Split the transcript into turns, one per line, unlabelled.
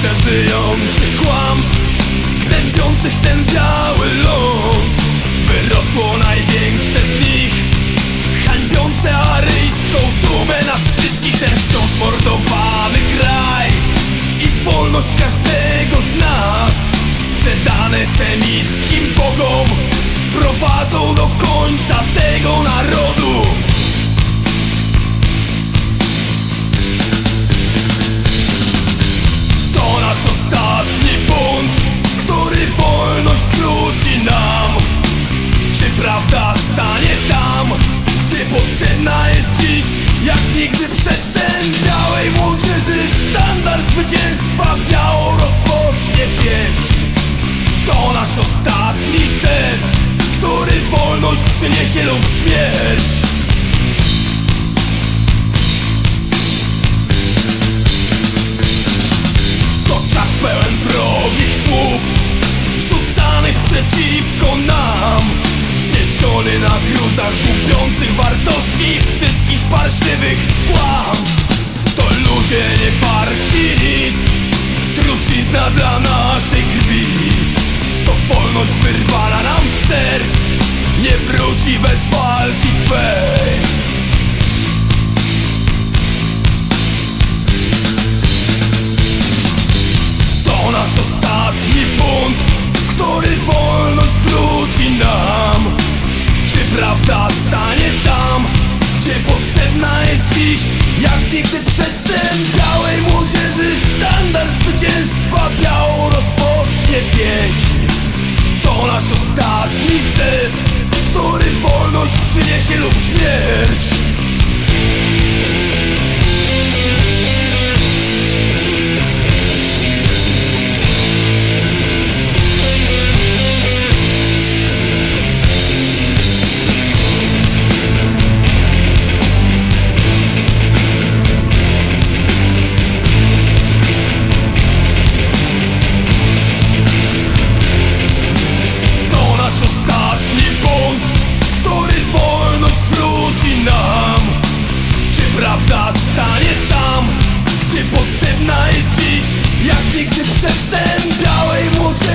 przeżyjących kłamstw Gnębiących ten biały ląd. Wyrosło największe z nich Hańbiące aryjską dumę. Nas wszystkich Ten wciąż mordowany kraj. I wolność każdego z nas Sprzedane semickim potrzebna jest dziś Jak nigdy przedtem. Białej młodzieży sztandar zwycięstwa. Biało rozpocznie pieśń. To nasz ostatni sen Który wolność przyniesie lub śmierć parszywych kłamstw. To ludzie nie warci nic. Trucizna dla naszej krwi. To wolność wyrwana nam serc. Nie wróci bez walki nigdy przedtem Białej młodzieży sztandar zwycięstwa Biało rozpocznie pieśń. To nasz ostatni syf Który wolność przyniesie lub śmierć potrzebna jest dziś. Jak nigdy przedtem Białej młodzieży